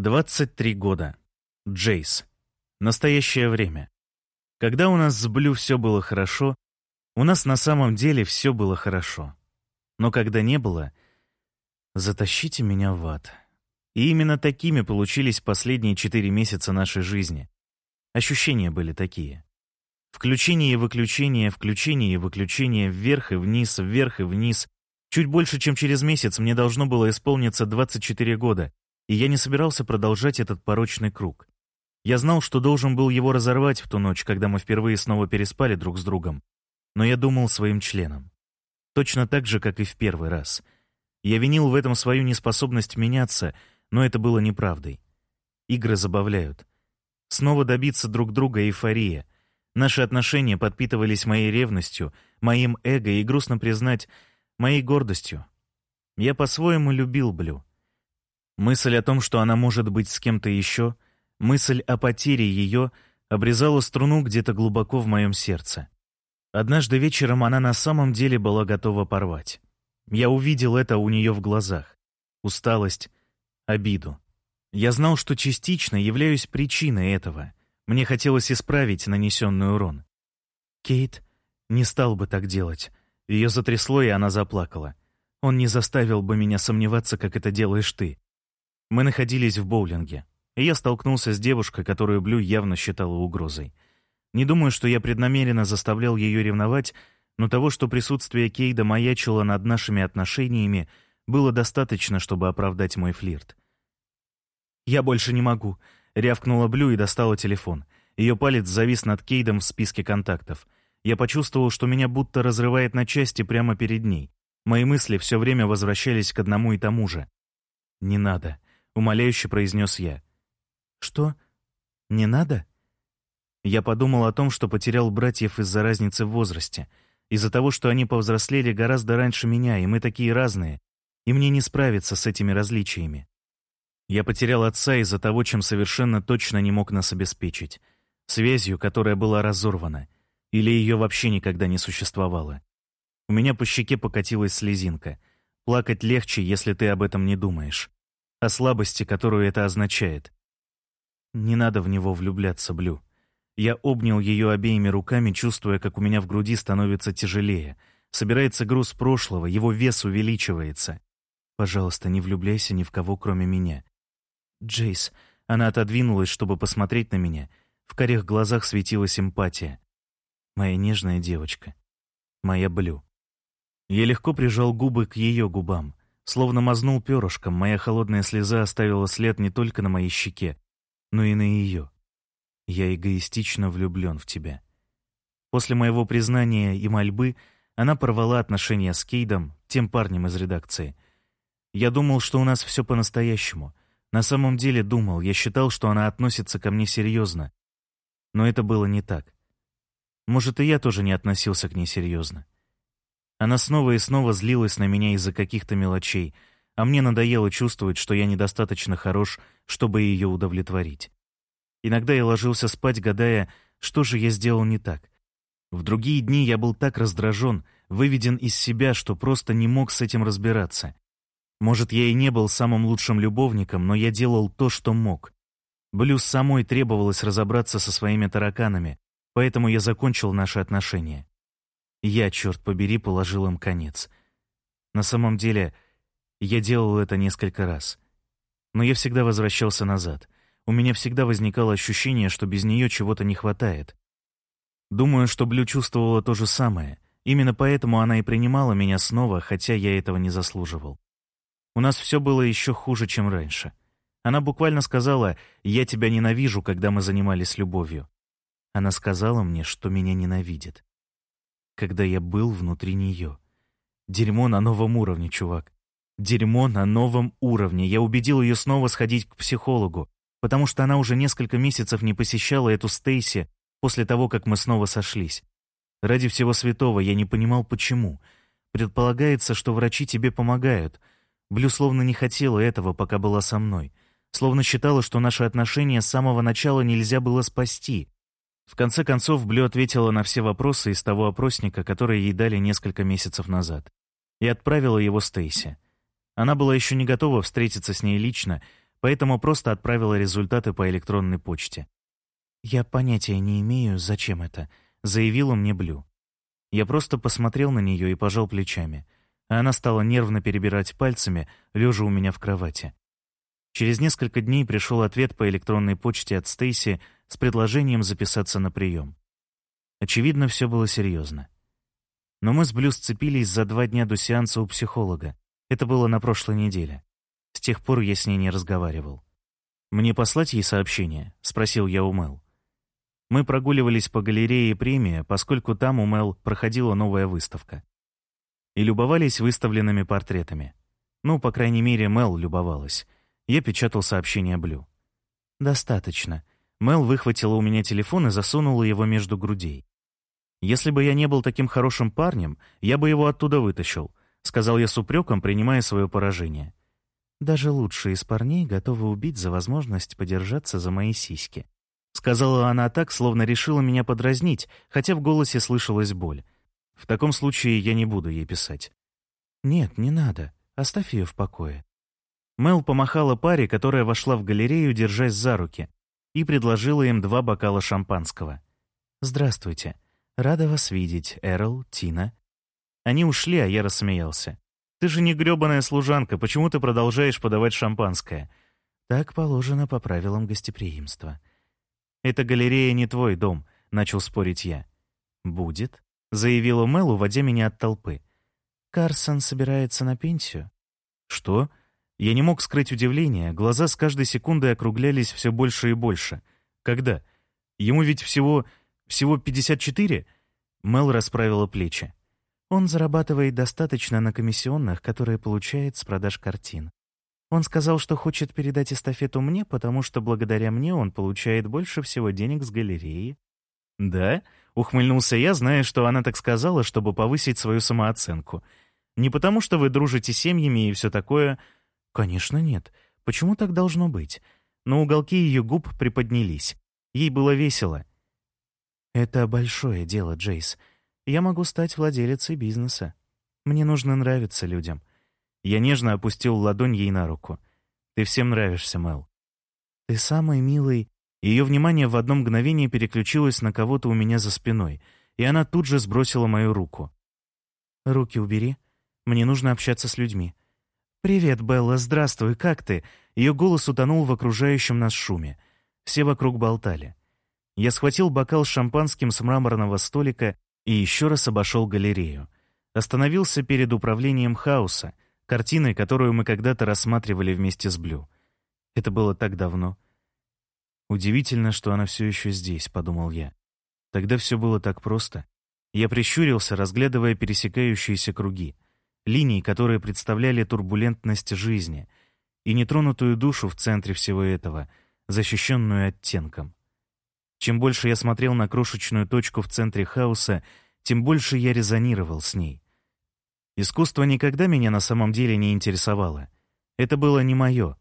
23 года. Джейс. Настоящее время. Когда у нас с Блю все было хорошо, у нас на самом деле все было хорошо. Но когда не было, затащите меня в ад. И именно такими получились последние четыре месяца нашей жизни. Ощущения были такие. Включение и выключение, включение и выключение, вверх и вниз, вверх и вниз. Чуть больше, чем через месяц мне должно было исполниться 24 года, и я не собирался продолжать этот порочный круг. Я знал, что должен был его разорвать в ту ночь, когда мы впервые снова переспали друг с другом, но я думал своим членом. Точно так же, как и в первый раз. Я винил в этом свою неспособность меняться, но это было неправдой. Игры забавляют. Снова добиться друг друга эйфория. Наши отношения подпитывались моей ревностью, моим эго и, грустно признать, моей гордостью. Я по-своему любил Блю. Мысль о том, что она может быть с кем-то еще, мысль о потере ее обрезала струну где-то глубоко в моем сердце. Однажды вечером она на самом деле была готова порвать. Я увидел это у нее в глазах. Усталость, обиду. Я знал, что частично являюсь причиной этого. Мне хотелось исправить нанесенный урон. Кейт не стал бы так делать. Ее затрясло, и она заплакала. Он не заставил бы меня сомневаться, как это делаешь ты. Мы находились в боулинге, и я столкнулся с девушкой, которую Блю явно считала угрозой. Не думаю, что я преднамеренно заставлял ее ревновать, но того, что присутствие Кейда маячило над нашими отношениями, было достаточно, чтобы оправдать мой флирт. «Я больше не могу», — рявкнула Блю и достала телефон. Ее палец завис над Кейдом в списке контактов. Я почувствовал, что меня будто разрывает на части прямо перед ней. Мои мысли все время возвращались к одному и тому же. «Не надо», — умоляюще произнес я. «Что? Не надо?» Я подумал о том, что потерял братьев из-за разницы в возрасте, из-за того, что они повзрослели гораздо раньше меня, и мы такие разные, и мне не справиться с этими различиями. Я потерял отца из-за того, чем совершенно точно не мог нас обеспечить, связью, которая была разорвана, или ее вообще никогда не существовало. У меня по щеке покатилась слезинка. Плакать легче, если ты об этом не думаешь о слабости, которую это означает. Не надо в него влюбляться, Блю. Я обнял ее обеими руками, чувствуя, как у меня в груди становится тяжелее. Собирается груз прошлого, его вес увеличивается. Пожалуйста, не влюбляйся ни в кого, кроме меня. Джейс, она отодвинулась, чтобы посмотреть на меня. В корих глазах светилась эмпатия. Моя нежная девочка. Моя Блю. Я легко прижал губы к ее губам. Словно мазнул перышком, моя холодная слеза оставила след не только на моей щеке, но и на ее. Я эгоистично влюблен в тебя. После моего признания и мольбы она порвала отношения с Кейдом, тем парнем из редакции. Я думал, что у нас все по-настоящему. На самом деле думал, я считал, что она относится ко мне серьезно. Но это было не так. Может, и я тоже не относился к ней серьезно. Она снова и снова злилась на меня из-за каких-то мелочей, а мне надоело чувствовать, что я недостаточно хорош, чтобы ее удовлетворить. Иногда я ложился спать, гадая, что же я сделал не так. В другие дни я был так раздражен, выведен из себя, что просто не мог с этим разбираться. Может, я и не был самым лучшим любовником, но я делал то, что мог. Блюз самой требовалось разобраться со своими тараканами, поэтому я закончил наши отношения. Я, черт побери, положил им конец. На самом деле, я делал это несколько раз. Но я всегда возвращался назад. У меня всегда возникало ощущение, что без нее чего-то не хватает. Думаю, что Блю чувствовала то же самое. Именно поэтому она и принимала меня снова, хотя я этого не заслуживал. У нас все было еще хуже, чем раньше. Она буквально сказала «я тебя ненавижу», когда мы занимались любовью. Она сказала мне, что меня ненавидит когда я был внутри нее. Дерьмо на новом уровне, чувак. Дерьмо на новом уровне. Я убедил ее снова сходить к психологу, потому что она уже несколько месяцев не посещала эту Стейси после того, как мы снова сошлись. Ради всего святого я не понимал, почему. Предполагается, что врачи тебе помогают. Блю словно не хотела этого, пока была со мной. Словно считала, что наши отношения с самого начала нельзя было спасти. В конце концов, Блю ответила на все вопросы из того опросника, который ей дали несколько месяцев назад, и отправила его Стейси. Она была еще не готова встретиться с ней лично, поэтому просто отправила результаты по электронной почте. «Я понятия не имею, зачем это», — заявила мне Блю. Я просто посмотрел на нее и пожал плечами, а она стала нервно перебирать пальцами, лежа у меня в кровати. Через несколько дней пришел ответ по электронной почте от Стейси с предложением записаться на прием. Очевидно, все было серьезно. Но мы с Блю сцепились за два дня до сеанса у психолога. Это было на прошлой неделе. С тех пор я с ней не разговаривал. «Мне послать ей сообщение?» — спросил я у Мэл. Мы прогуливались по галерее премия, поскольку там у Мэл проходила новая выставка. И любовались выставленными портретами. Ну, по крайней мере, Мэл любовалась. Я печатал сообщение Блю. «Достаточно». Мэл выхватила у меня телефон и засунула его между грудей. «Если бы я не был таким хорошим парнем, я бы его оттуда вытащил», — сказал я с упреком, принимая свое поражение. «Даже лучшие из парней готовы убить за возможность подержаться за мои сиськи», — сказала она так, словно решила меня подразнить, хотя в голосе слышалась боль. «В таком случае я не буду ей писать». «Нет, не надо. Оставь ее в покое». Мел помахала паре, которая вошла в галерею, держась за руки, и предложила им два бокала шампанского. «Здравствуйте. Рада вас видеть, Эрл, Тина». Они ушли, а я рассмеялся. «Ты же не грёбаная служанка, почему ты продолжаешь подавать шампанское?» «Так положено по правилам гостеприимства». «Эта галерея не твой дом», — начал спорить я. «Будет», — заявила Мэл, уводя меня от толпы. «Карсон собирается на пенсию». «Что?» Я не мог скрыть удивление, глаза с каждой секундой округлялись все больше и больше. «Когда? Ему ведь всего всего 54?» Мел расправила плечи. «Он зарабатывает достаточно на комиссионных, которые получает с продаж картин. Он сказал, что хочет передать эстафету мне, потому что благодаря мне он получает больше всего денег с галереи». «Да?» — ухмыльнулся я, зная, что она так сказала, чтобы повысить свою самооценку. «Не потому, что вы дружите семьями и все такое...» «Конечно нет. Почему так должно быть?» Но уголки ее губ приподнялись. Ей было весело. «Это большое дело, Джейс. Я могу стать владелицей бизнеса. Мне нужно нравиться людям». Я нежно опустил ладонь ей на руку. «Ты всем нравишься, Мэл». «Ты самый милый...» Ее внимание в одно мгновение переключилось на кого-то у меня за спиной, и она тут же сбросила мою руку. «Руки убери. Мне нужно общаться с людьми». «Привет, Белла, здравствуй, как ты?» Ее голос утонул в окружающем нас шуме. Все вокруг болтали. Я схватил бокал с шампанским с мраморного столика и еще раз обошел галерею. Остановился перед управлением хаоса, картиной, которую мы когда-то рассматривали вместе с Блю. Это было так давно. Удивительно, что она все еще здесь, подумал я. Тогда все было так просто. Я прищурился, разглядывая пересекающиеся круги, линии, которые представляли турбулентность жизни и нетронутую душу в центре всего этого, защищенную оттенком. Чем больше я смотрел на крошечную точку в центре хаоса, тем больше я резонировал с ней. Искусство никогда меня на самом деле не интересовало. Это было не мое,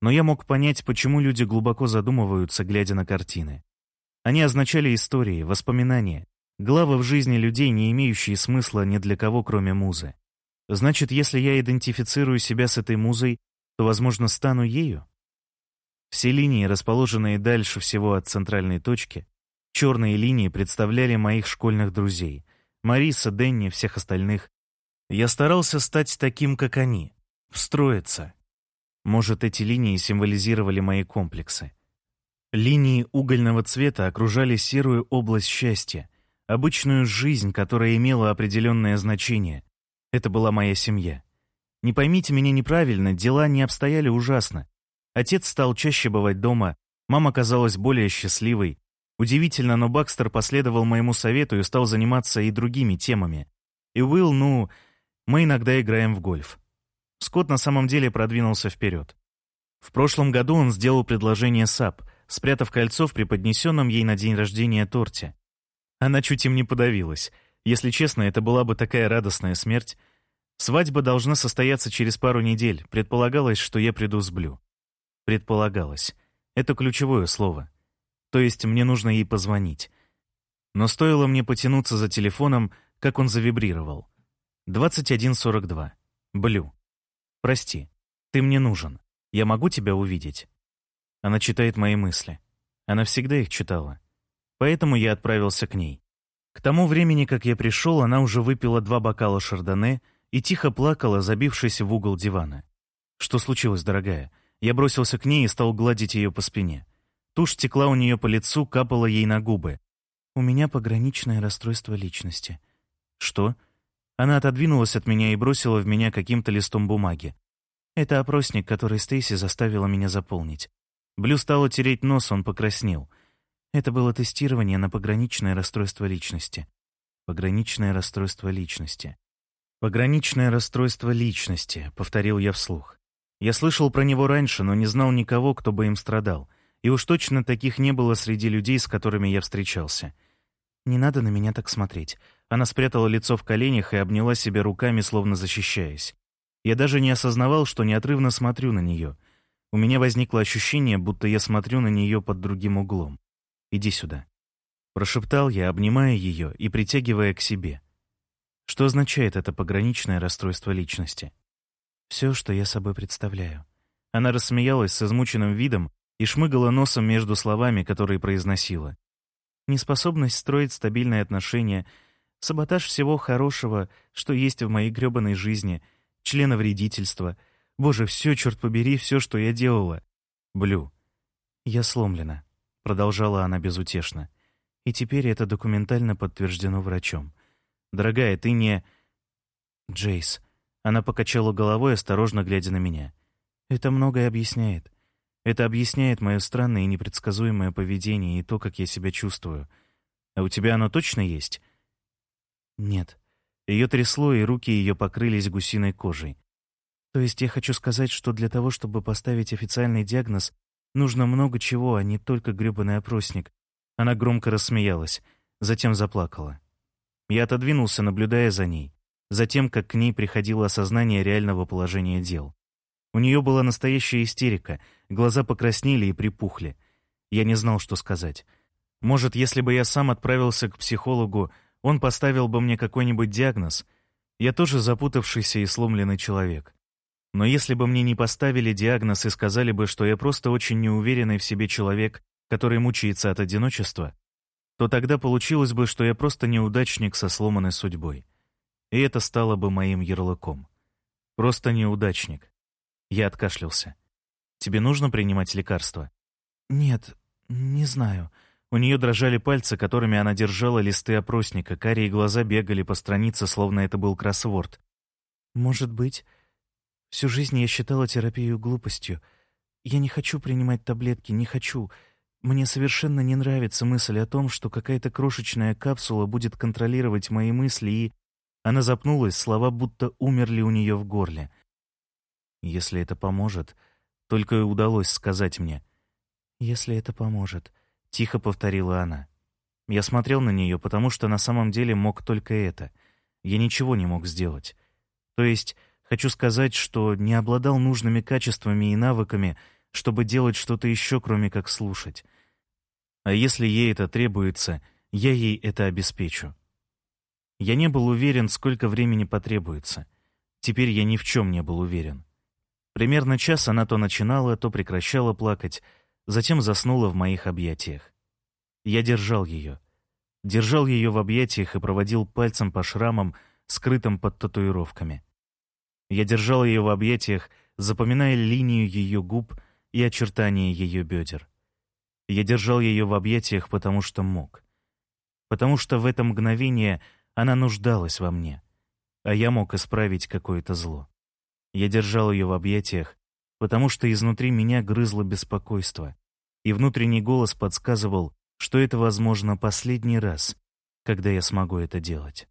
но я мог понять, почему люди глубоко задумываются, глядя на картины. Они означали истории, воспоминания, главы в жизни людей, не имеющие смысла ни для кого, кроме музы. Значит, если я идентифицирую себя с этой музой, то, возможно, стану ею? Все линии, расположенные дальше всего от центральной точки, черные линии представляли моих школьных друзей. Мариса, Денни, всех остальных. Я старался стать таким, как они. Встроиться. Может, эти линии символизировали мои комплексы. Линии угольного цвета окружали серую область счастья, обычную жизнь, которая имела определенное значение. Это была моя семья. Не поймите меня неправильно, дела не обстояли ужасно. Отец стал чаще бывать дома, мама казалась более счастливой. Удивительно, но Бакстер последовал моему совету и стал заниматься и другими темами. И Уилл, ну, мы иногда играем в гольф. Скотт на самом деле продвинулся вперед. В прошлом году он сделал предложение САП, спрятав кольцо в преподнесенном ей на день рождения торте. Она чуть им не подавилась. Если честно, это была бы такая радостная смерть. Свадьба должна состояться через пару недель. Предполагалось, что я приду с Блю. Предполагалось. Это ключевое слово. То есть мне нужно ей позвонить. Но стоило мне потянуться за телефоном, как он завибрировал. 21.42. Блю. Прости, ты мне нужен. Я могу тебя увидеть?» Она читает мои мысли. Она всегда их читала. Поэтому я отправился к ней. К тому времени, как я пришел, она уже выпила два бокала шардоне и тихо плакала, забившись в угол дивана. «Что случилось, дорогая?» Я бросился к ней и стал гладить ее по спине. Тушь текла у нее по лицу, капала ей на губы. «У меня пограничное расстройство личности». «Что?» Она отодвинулась от меня и бросила в меня каким-то листом бумаги. Это опросник, который Стейси заставила меня заполнить. Блю стала тереть нос, он покраснел. Это было тестирование на пограничное расстройство личности. Пограничное расстройство личности. Пограничное расстройство личности, повторил я вслух. Я слышал про него раньше, но не знал никого, кто бы им страдал. И уж точно таких не было среди людей, с которыми я встречался. Не надо на меня так смотреть. Она спрятала лицо в коленях и обняла себя руками, словно защищаясь. Я даже не осознавал, что неотрывно смотрю на нее. У меня возникло ощущение, будто я смотрю на нее под другим углом. «Иди сюда». Прошептал я, обнимая ее и притягивая к себе. Что означает это пограничное расстройство личности? Все, что я собой представляю. Она рассмеялась с измученным видом и шмыгала носом между словами, которые произносила. Неспособность строить стабильные отношения — Саботаж всего хорошего, что есть в моей грёбаной жизни, членовредительство. Боже, все, черт побери, все, что я делала. Блю. Я сломлена, продолжала она безутешно. И теперь это документально подтверждено врачом. Дорогая, ты не... Джейс. Она покачала головой, осторожно глядя на меня. Это многое объясняет. Это объясняет мое странное и непредсказуемое поведение и то, как я себя чувствую. А у тебя оно точно есть? Нет. Ее трясло, и руки ее покрылись гусиной кожей. То есть я хочу сказать, что для того, чтобы поставить официальный диагноз, нужно много чего, а не только грёбаный опросник. Она громко рассмеялась, затем заплакала. Я отодвинулся, наблюдая за ней, затем, как к ней приходило осознание реального положения дел. У нее была настоящая истерика, глаза покраснели и припухли. Я не знал, что сказать. Может, если бы я сам отправился к психологу, он поставил бы мне какой-нибудь диагноз. Я тоже запутавшийся и сломленный человек. Но если бы мне не поставили диагноз и сказали бы, что я просто очень неуверенный в себе человек, который мучается от одиночества, то тогда получилось бы, что я просто неудачник со сломанной судьбой. И это стало бы моим ярлыком. Просто неудачник. Я откашлялся. «Тебе нужно принимать лекарства?» «Нет, не знаю. У нее дрожали пальцы, которыми она держала листы опросника, карие глаза бегали по странице, словно это был кроссворд. «Может быть. Всю жизнь я считала терапию глупостью. Я не хочу принимать таблетки, не хочу. Мне совершенно не нравится мысль о том, что какая-то крошечная капсула будет контролировать мои мысли и...» Она запнулась, слова будто умерли у нее в горле. «Если это поможет...» Только и удалось сказать мне. «Если это поможет...» — тихо повторила она. Я смотрел на нее, потому что на самом деле мог только это. Я ничего не мог сделать. То есть, хочу сказать, что не обладал нужными качествами и навыками, чтобы делать что-то еще, кроме как слушать. А если ей это требуется, я ей это обеспечу. Я не был уверен, сколько времени потребуется. Теперь я ни в чем не был уверен. Примерно час она то начинала, то прекращала плакать, затем заснула в моих объятиях. Я держал ее. Держал ее в объятиях и проводил пальцем по шрамам, скрытым под татуировками. Я держал ее в объятиях, запоминая линию ее губ и очертания ее бедер. Я держал ее в объятиях, потому что мог. Потому что в это мгновение она нуждалась во мне, а я мог исправить какое-то зло. Я держал ее в объятиях, потому что изнутри меня грызло беспокойство, и внутренний голос подсказывал, что это, возможно, последний раз, когда я смогу это делать.